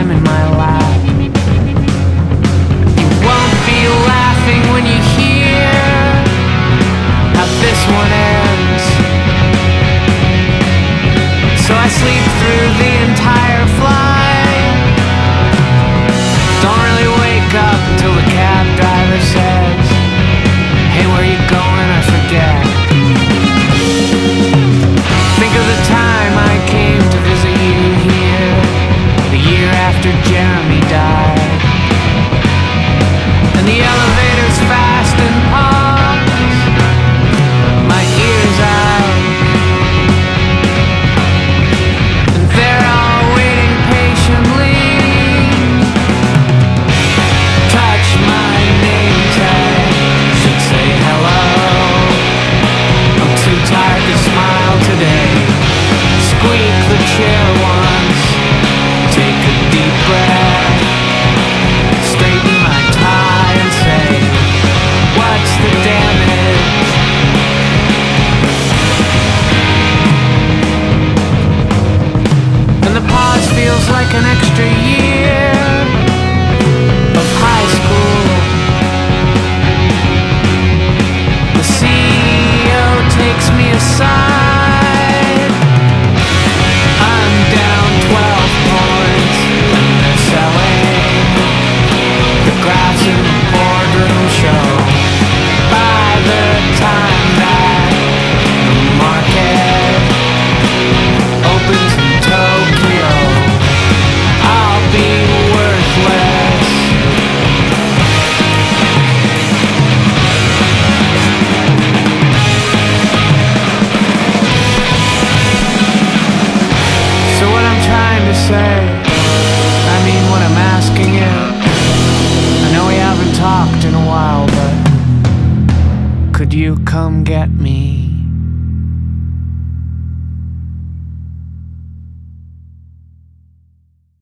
time in my lap. You won't be laughing when you hear how this one ends. So I sleep through the entire flight. Don't really wake up until the cab driver says. after Jeremy died. And the elevator's fast and hard. You come get me?